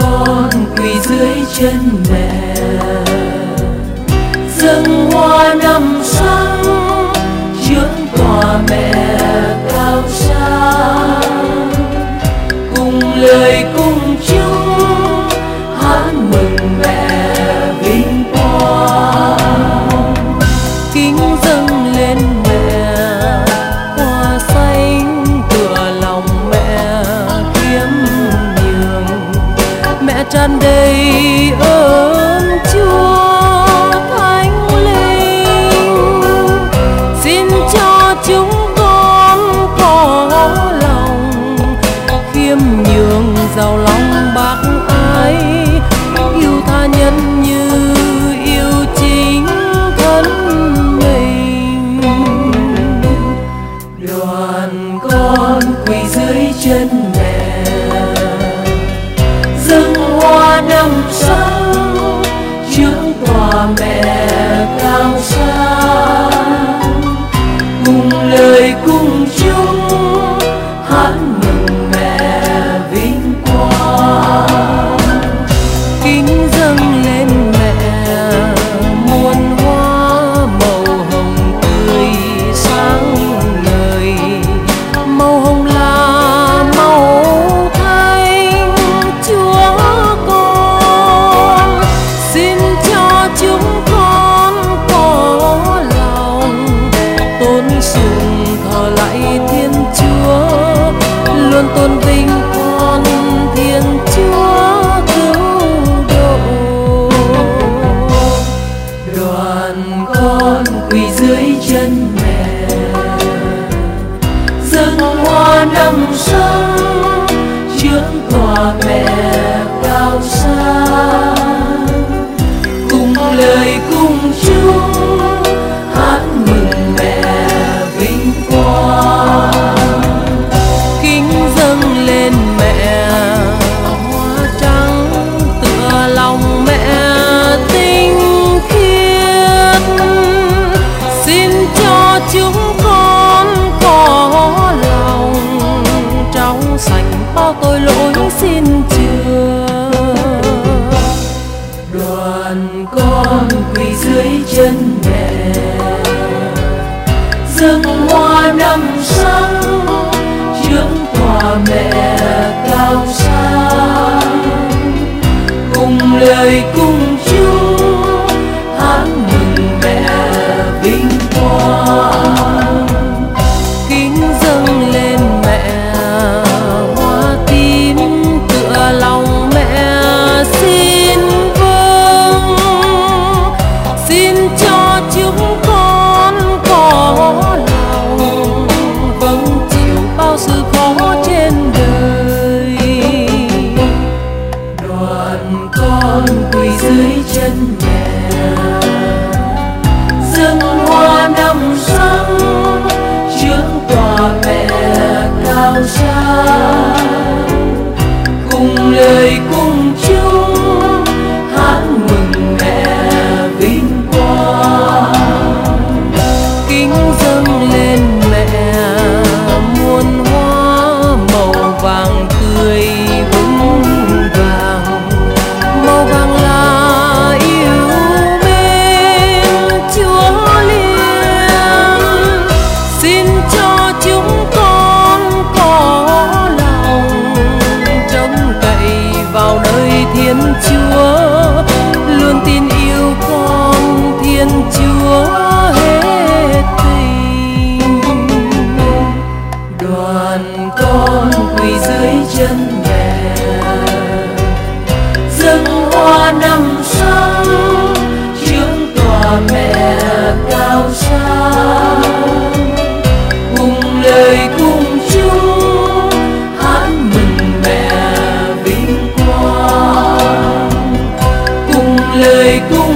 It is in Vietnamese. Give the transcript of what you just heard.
con quỳ dưới chân mẹ. Dâng hoa năm sáng trước tòa mẹ. Tràn đầy ơi. Kính sùng thờ lạy thiên chúa, luôn tôn vinh con thiên chúa cứu độ. Đoàn con quỳ dưới chân mẹ, dâng hoa năm sau. Xin trường đoàn con quỳ dưới chân mẹ. Dâng hoa năm sáng dưới chân mẹ. Dâng hoa năm sáng trước tòa mẹ cao xa cùng lời cùng chúng hát mừng mẹ vinh quang. Kính dâng lên mẹ, muôn hoa màu vàng tươi vững thiên chúa, luôn tin yêu con thiên chúa hết tình đoàn con quỳ dưới chân do